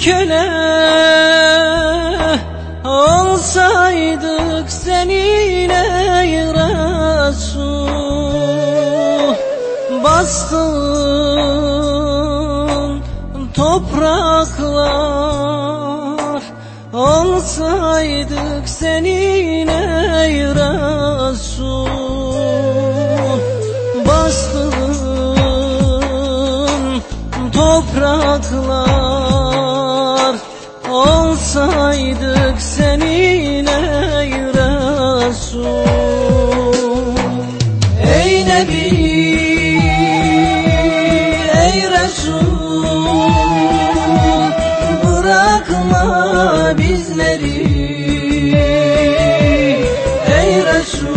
köle olsaydık seninle Resul Bastın topraklar olsaydık seninle bırakma bizleri. Ey Resul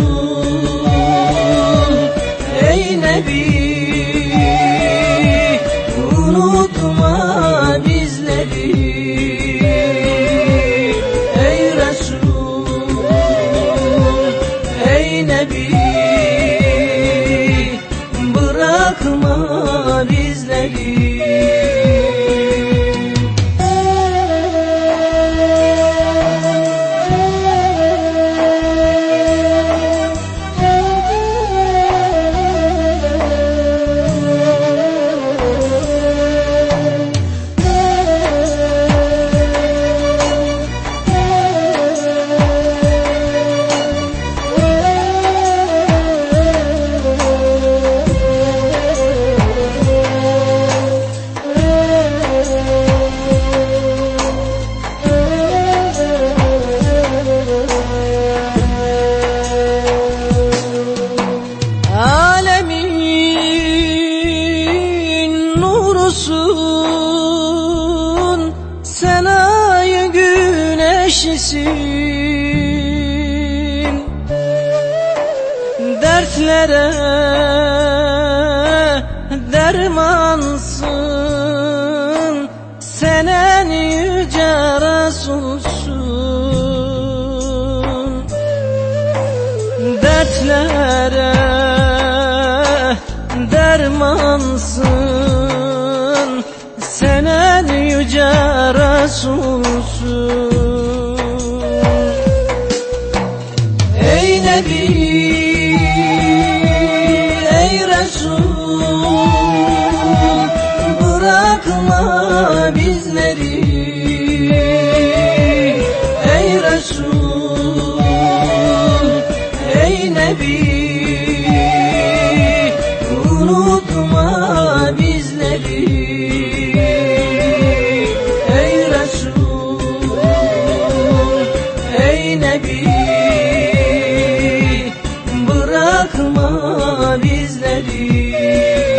ey Nebi. Unutma bizleri. Ey Resul ey Nebi. Bırakma bizleri nurusun Sen ay güneşisin. Dertlere dermansın Sen en yüce Resulsun dertlere dermansın Sen en yüce Resulsün. Ey Nebi ey Resul bırakma bizleri gibi Bırakma bizleri.